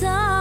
走